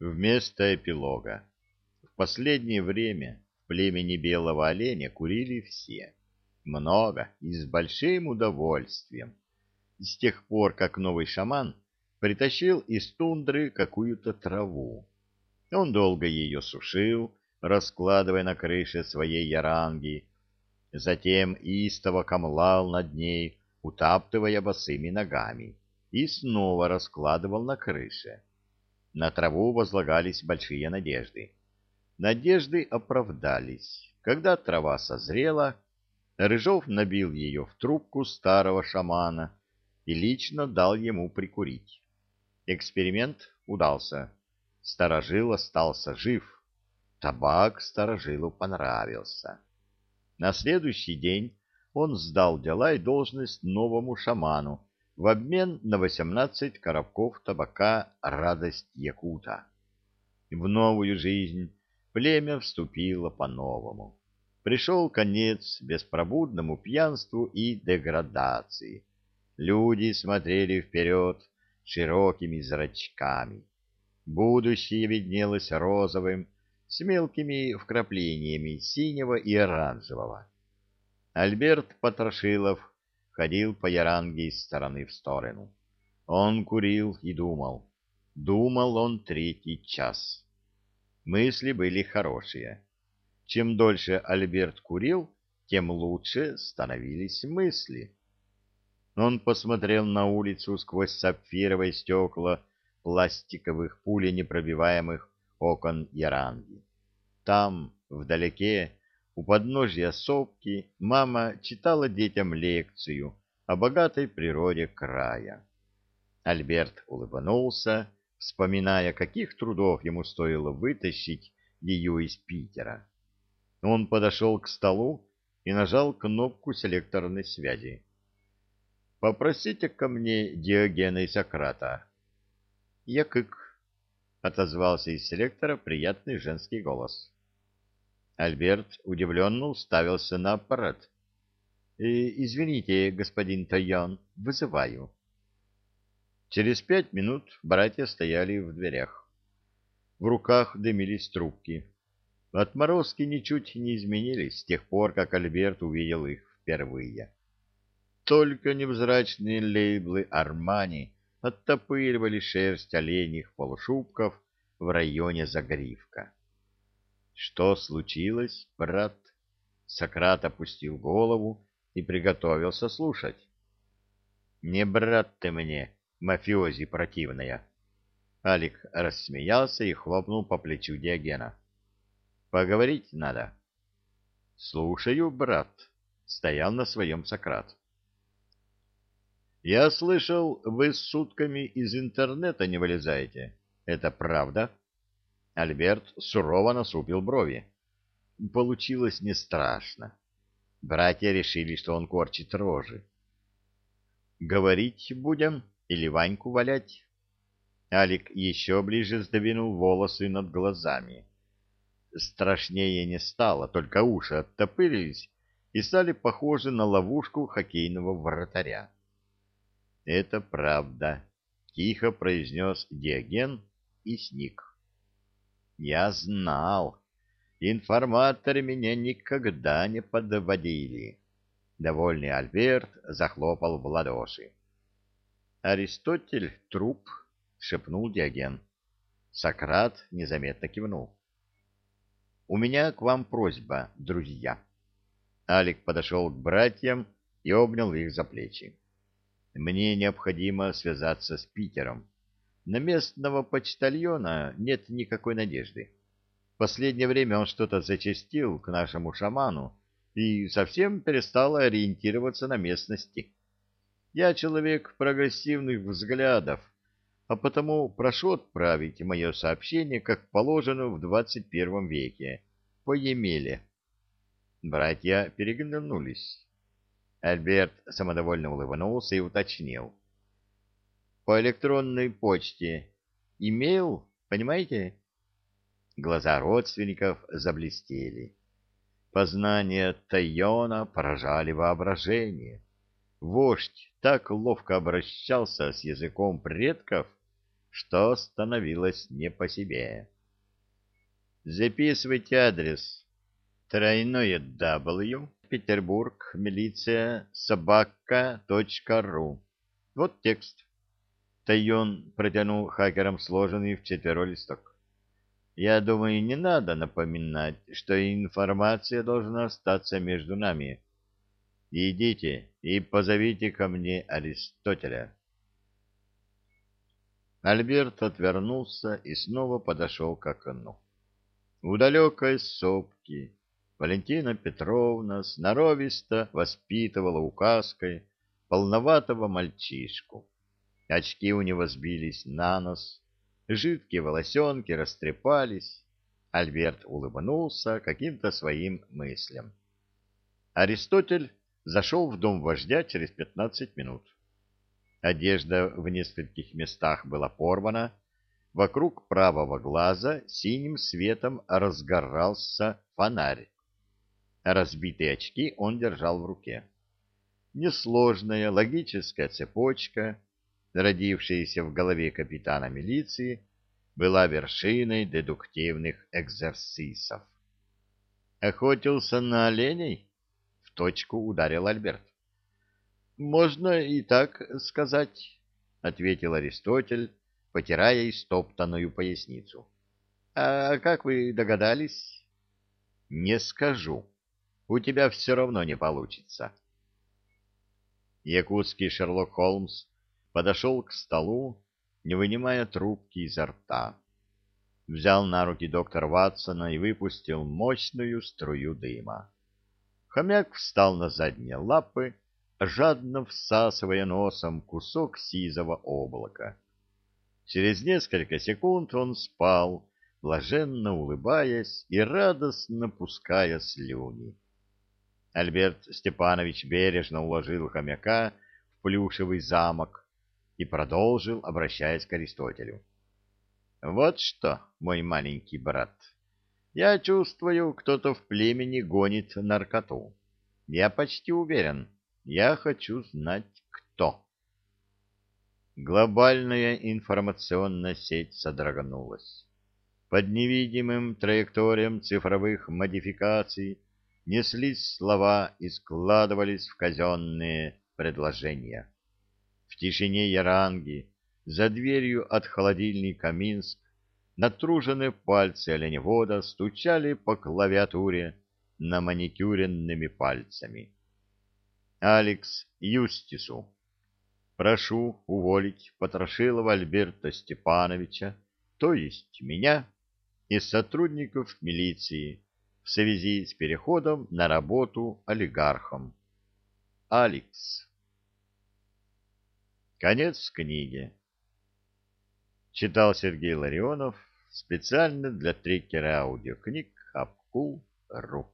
Вместо эпилога. В последнее время в племени белого оленя курили все. Много и с большим удовольствием. С тех пор, как новый шаман притащил из тундры какую-то траву. Он долго ее сушил, раскладывая на крыше своей яранги, затем истово камлал над ней, утаптывая босыми ногами, и снова раскладывал на крыше. На траву возлагались большие надежды. Надежды оправдались. Когда трава созрела, Рыжов набил ее в трубку старого шамана и лично дал ему прикурить. Эксперимент удался. Старожил остался жив. Табак старожилу понравился. На следующий день он сдал дела и должность новому шаману, в обмен на 18 коробков табака «Радость Якута». В новую жизнь племя вступило по-новому. Пришел конец беспробудному пьянству и деградации. Люди смотрели вперед широкими зрачками. Будущее виднелось розовым, с мелкими вкраплениями синего и оранжевого. Альберт Потрошилов ходил по яранге из стороны в сторону. Он курил и думал. Думал он третий час. Мысли были хорошие. Чем дольше Альберт курил, тем лучше становились мысли. Он посмотрел на улицу сквозь сапфировые стекла пластиковых пуленепробиваемых окон Яранги. Там, вдалеке, у подножья сопки мама читала детям лекцию о богатой природе края. Альберт улыбнулся, вспоминая, каких трудов ему стоило вытащить ее из Питера. Он подошел к столу и нажал кнопку селекторной связи. «Попросите ко мне Диогена и Сократа». «Якык», — отозвался из селектора приятный женский голос. Альберт удивленно уставился на аппарат. «Э, «Извините, господин Тайон, вызываю». Через пять минут братья стояли в дверях. В руках дымились трубки. Отморозки ничуть не изменились с тех пор, как Альберт увидел их впервые. Только невзрачные лейблы Армани оттопыривали шерсть оленьих полушубков в районе загривка. Что случилось, брат? Сократ опустил голову и приготовился слушать. Не брат ты мне, мафиози противная. Алик рассмеялся и хлопнул по плечу Диогена. Поговорить надо. Слушаю, брат, стоял на своем Сократ. Я слышал, вы с сутками из интернета не вылезаете. Это правда? Альберт сурово насупил брови. Получилось не страшно. Братья решили, что он корчит рожи. «Говорить будем или Ваньку валять?» Алик еще ближе сдвинул волосы над глазами. Страшнее не стало, только уши оттопырились и стали похожи на ловушку хоккейного вратаря. «Это правда», — тихо произнес Диоген и сник. Я знал. Информаторы меня никогда не подводили. Довольный Альберт захлопал в ладоши. Аристотель — труп, — шепнул Диоген. Сократ незаметно кивнул. — У меня к вам просьба, друзья. Алик подошел к братьям и обнял их за плечи. Мне необходимо связаться с Питером. На местного почтальона нет никакой надежды. В последнее время он что-то зачастил к нашему шаману и совсем перестал ориентироваться на местности. Я человек прогрессивных взглядов, а потому прошу отправить мое сообщение, как положено в двадцать первом веке, по Емеле. Братья переглянулись. Альберт самодовольно улыбнулся и уточнил по электронной почте. Имейл, понимаете? Глаза родственников заблестели. Познания Тайона поражали воображение. Вождь так ловко обращался с языком предков, что становилось не по себе. Записывайте адрес. Тройное W, Петербург, милиция, собака, точка ру. Вот текст. Тайон протянул хакерам сложенный в четверо листок. Я думаю, не надо напоминать, что информация должна остаться между нами. Идите и позовите ко мне Аристотеля. Альберт отвернулся и снова подошел к окну. У далекой сопки Валентина Петровна сноровисто воспитывала указкой полноватого мальчишку. Очки у него сбились на нос, жидкие волосенки растрепались. Альберт улыбнулся каким-то своим мыслям. Аристотель зашел в дом вождя через пятнадцать минут. Одежда в нескольких местах была порвана, вокруг правого глаза синим светом разгорался фонарь. Разбитые очки он держал в руке. Несложная логическая цепочка, родившаяся в голове капитана милиции, была вершиной дедуктивных экзерсисов. Охотился на оленей? В точку ударил Альберт. Можно и так сказать, ответил Аристотель, потирая истоптанную поясницу. А как вы догадались? Не скажу. У тебя все равно не получится. Якутский Шерлок Холмс подошел к столу, не вынимая трубки изо рта. Взял на руки доктора Ватсона и выпустил мощную струю дыма. Хомяк встал на задние лапы жадно всасывая носом кусок сизого облака. Через несколько секунд он спал, блаженно улыбаясь и радостно пуская слюни. Альберт Степанович бережно уложил хомяка в плюшевый замок и продолжил, обращаясь к Аристотелю. «Вот что, мой маленький брат, я чувствую, кто-то в племени гонит наркоту. Я почти уверен, я хочу знать, кто. Глобальная информационная сеть содрогнулась. Под невидимым траекториям цифровых модификаций неслись слова и складывались в казенные предложения. Тишине Яранги, за дверью от холодильника Минск, натруженные пальцы оленевода стучали по клавиатуре на маникюренными пальцами. Алекс Юстису. Прошу уволить Потрошилова Альберта Степановича, то есть меня, из сотрудников милиции в связи с переходом на работу олигархом. Алекс. Конец книги. Читал Сергей Ларионов специально для трекера аудиокниг Апкул.ру